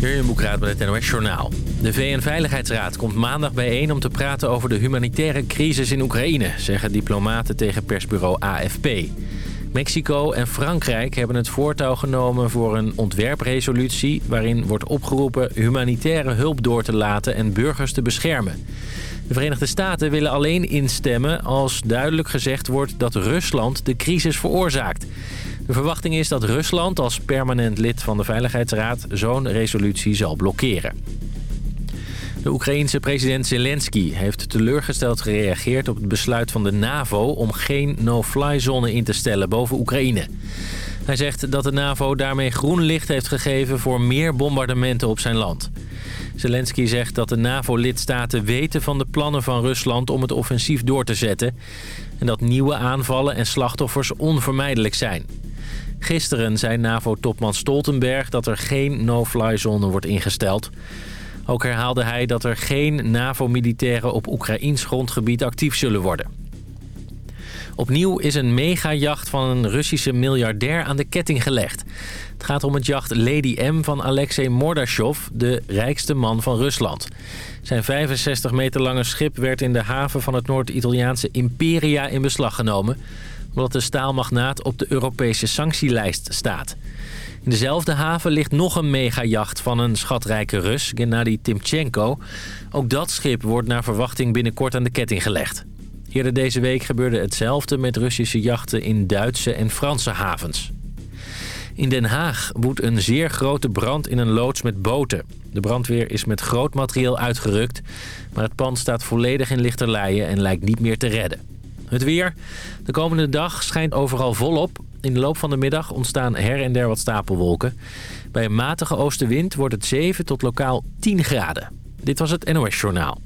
Jurjen Boekraat bij het NOS Journaal. De VN-veiligheidsraad komt maandag bijeen om te praten over de humanitaire crisis in Oekraïne... zeggen diplomaten tegen persbureau AFP. Mexico en Frankrijk hebben het voortouw genomen voor een ontwerpresolutie... waarin wordt opgeroepen humanitaire hulp door te laten en burgers te beschermen. De Verenigde Staten willen alleen instemmen als duidelijk gezegd wordt dat Rusland de crisis veroorzaakt. De verwachting is dat Rusland als permanent lid van de Veiligheidsraad zo'n resolutie zal blokkeren. De Oekraïense president Zelensky heeft teleurgesteld gereageerd op het besluit van de NAVO om geen no-fly zone in te stellen boven Oekraïne. Hij zegt dat de NAVO daarmee groen licht heeft gegeven voor meer bombardementen op zijn land. Zelensky zegt dat de NAVO-lidstaten weten van de plannen van Rusland om het offensief door te zetten... en dat nieuwe aanvallen en slachtoffers onvermijdelijk zijn. Gisteren zei NAVO-topman Stoltenberg dat er geen no-fly zone wordt ingesteld. Ook herhaalde hij dat er geen NAVO-militairen op Oekraïns grondgebied actief zullen worden. Opnieuw is een megajacht van een Russische miljardair aan de ketting gelegd. Het gaat om het jacht Lady M van Alexei Mordashov, de rijkste man van Rusland. Zijn 65 meter lange schip werd in de haven van het Noord-Italiaanse Imperia in beslag genomen... omdat de staalmagnaat op de Europese sanctielijst staat. In dezelfde haven ligt nog een megajacht van een schatrijke Rus, Gennady Timchenko. Ook dat schip wordt naar verwachting binnenkort aan de ketting gelegd. Eerder deze week gebeurde hetzelfde met Russische jachten in Duitse en Franse havens. In Den Haag woedt een zeer grote brand in een loods met boten. De brandweer is met groot materieel uitgerukt, maar het pand staat volledig in lichterlaaien en lijkt niet meer te redden. Het weer. De komende dag schijnt overal volop. In de loop van de middag ontstaan her en der wat stapelwolken. Bij een matige oostenwind wordt het 7 tot lokaal 10 graden. Dit was het NOS Journaal.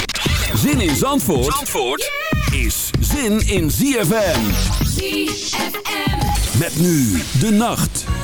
Zin in Zandvoort, Zandvoort is zin in ZFM. ZFM. Met nu de nacht.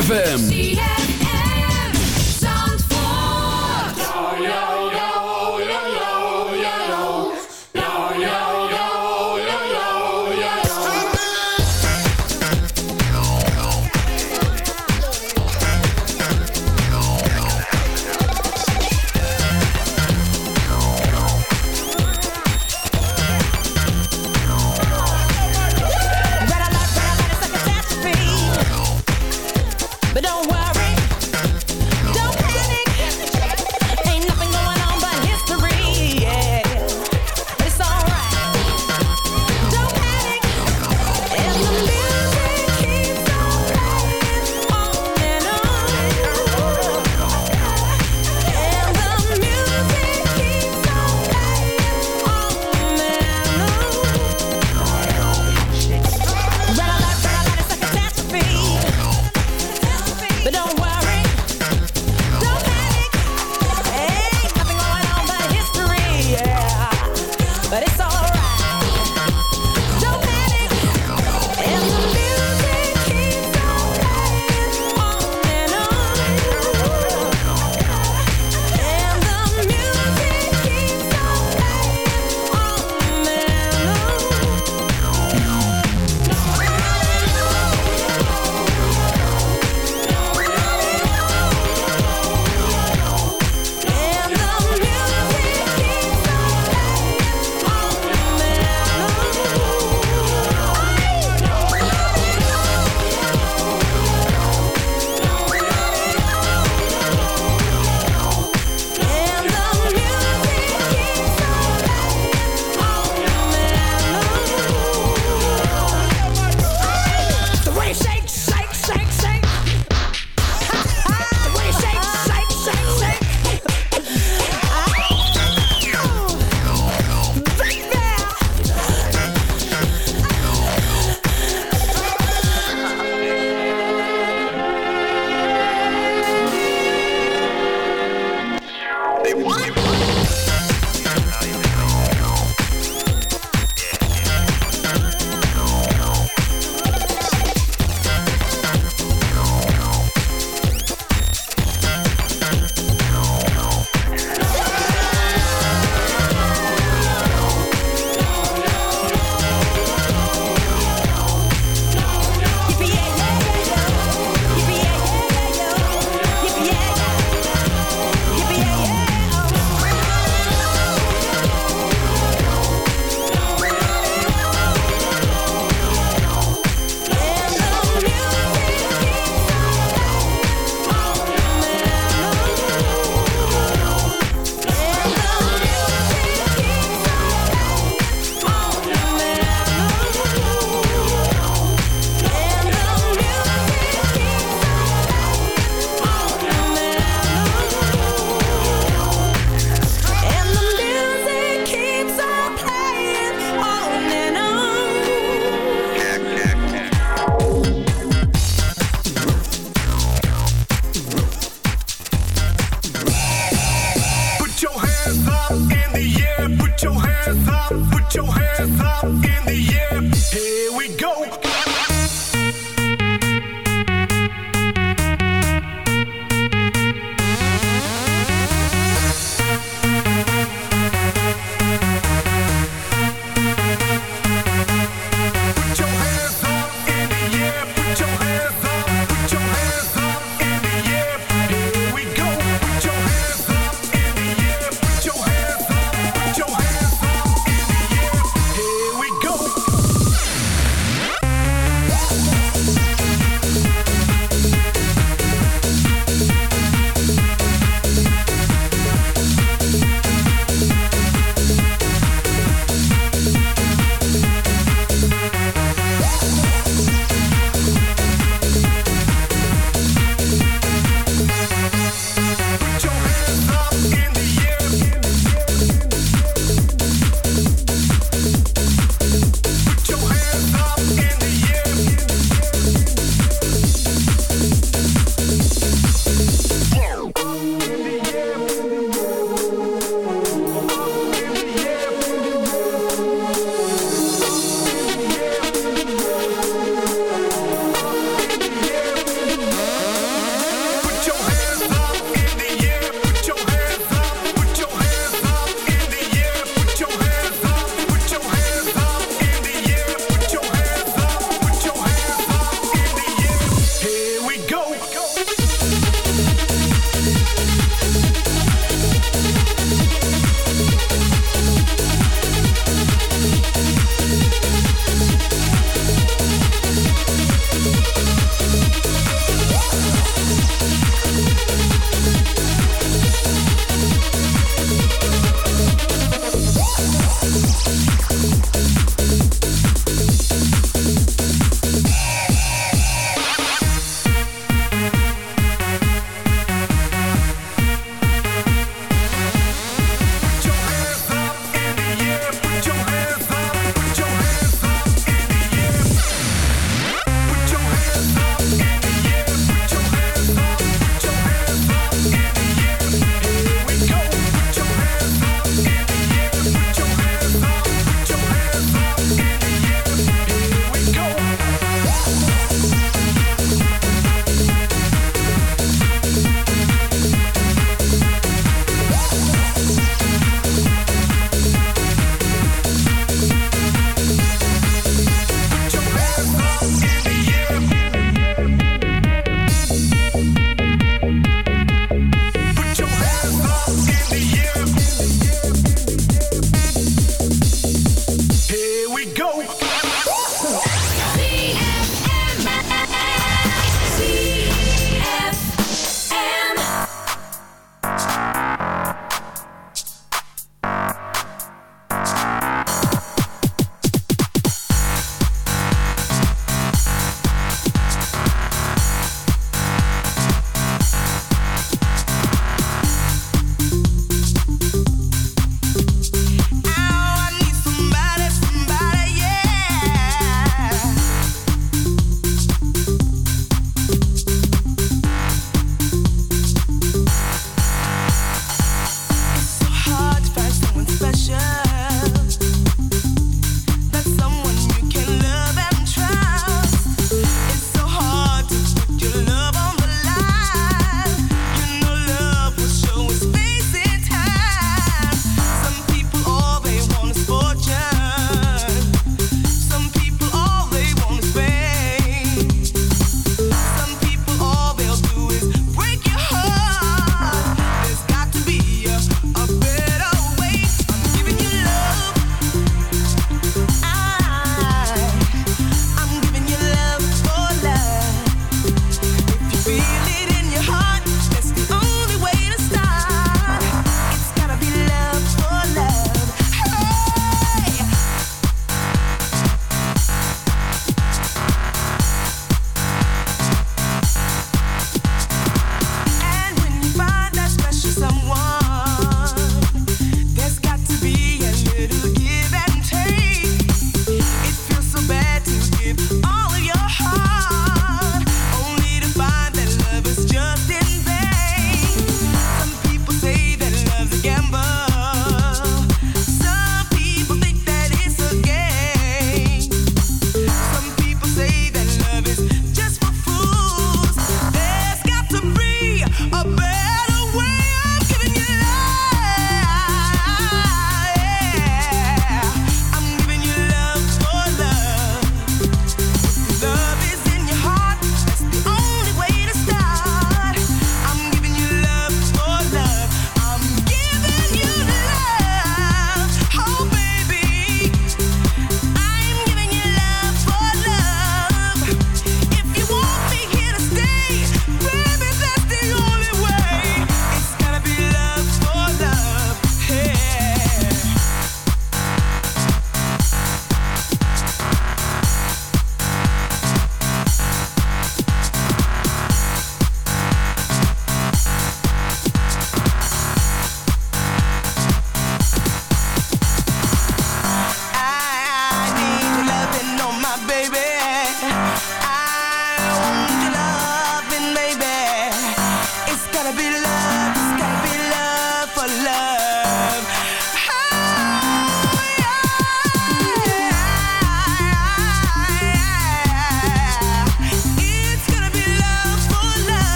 ZFM.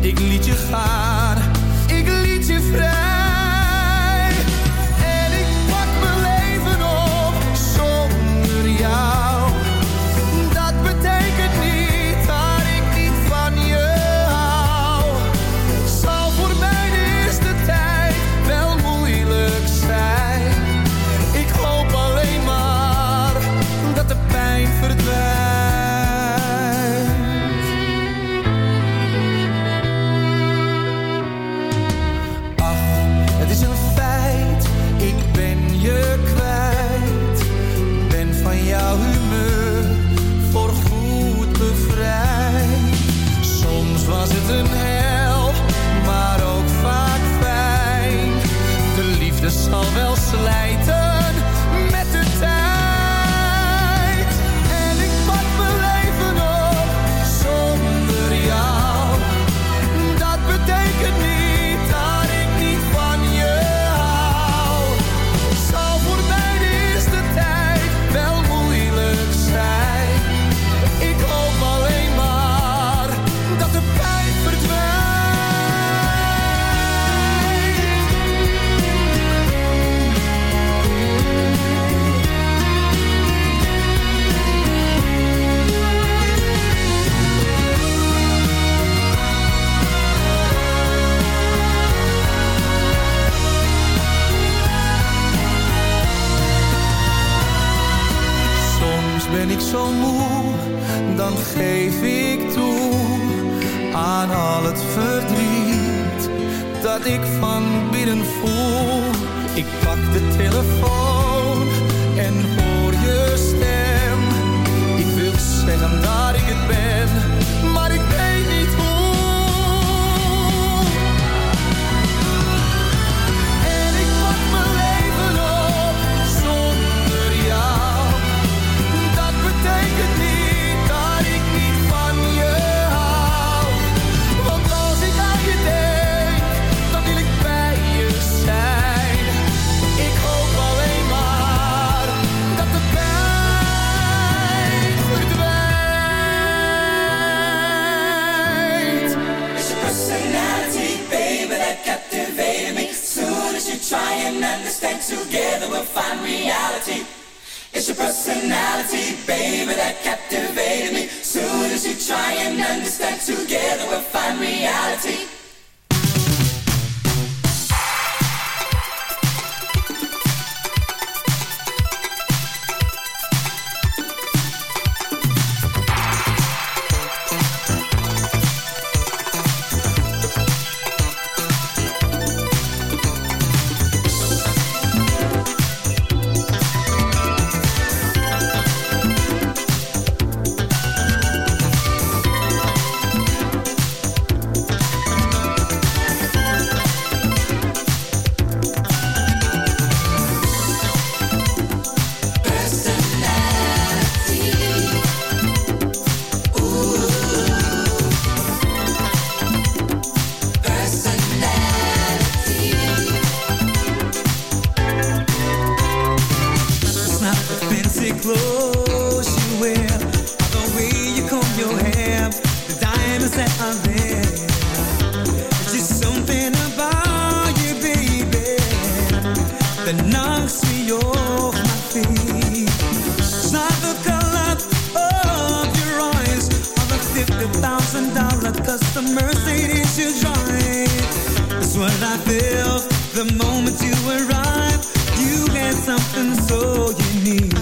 ik liet je gaan. slide dat ik van binnen voel. Ik pak de telefoon the moment you arrive. You had something so unique.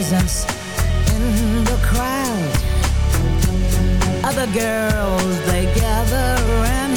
Presence in the crowd. Other girls, they gather around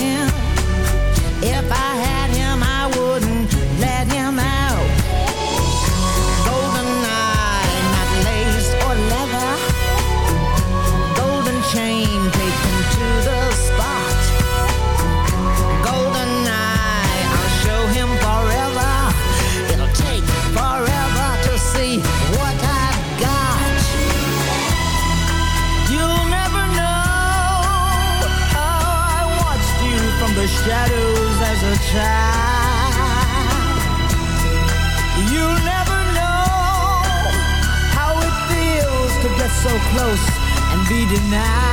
close and be denied.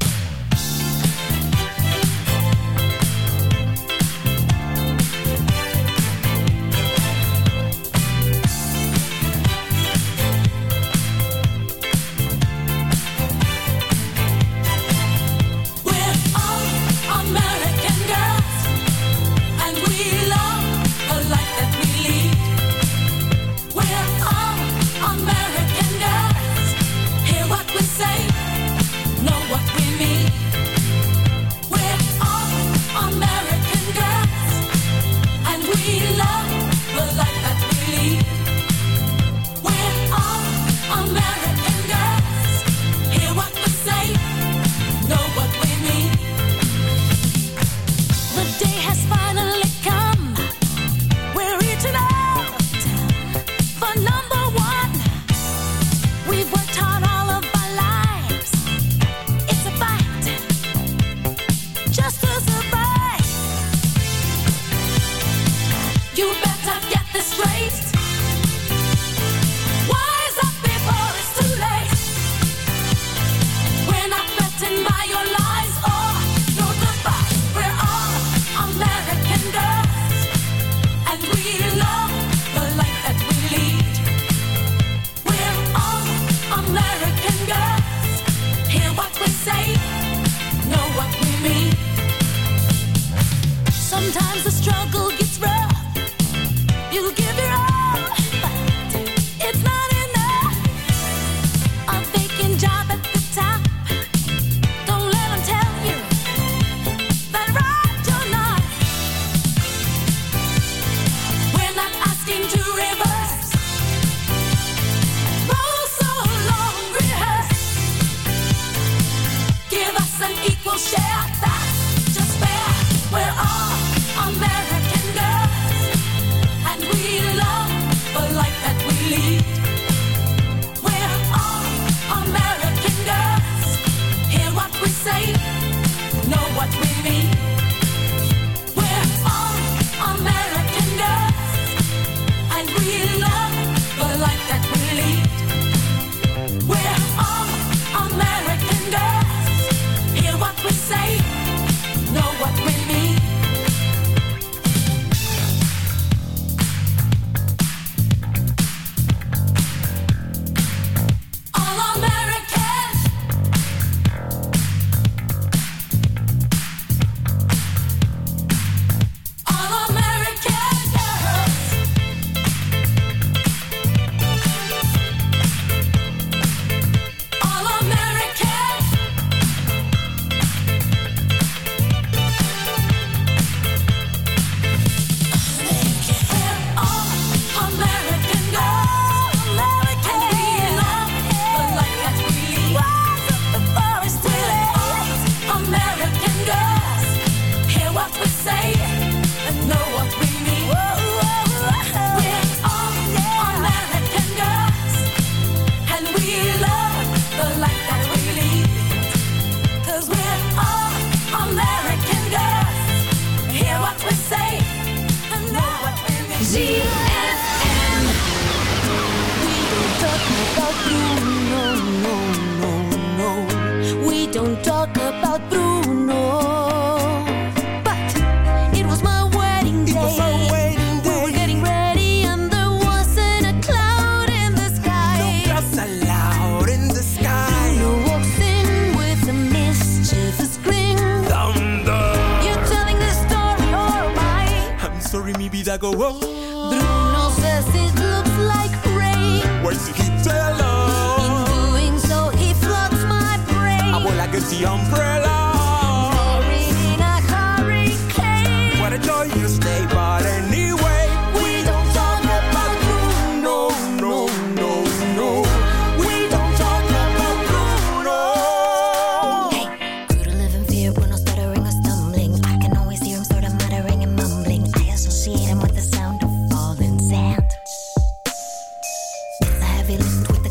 fiddles with the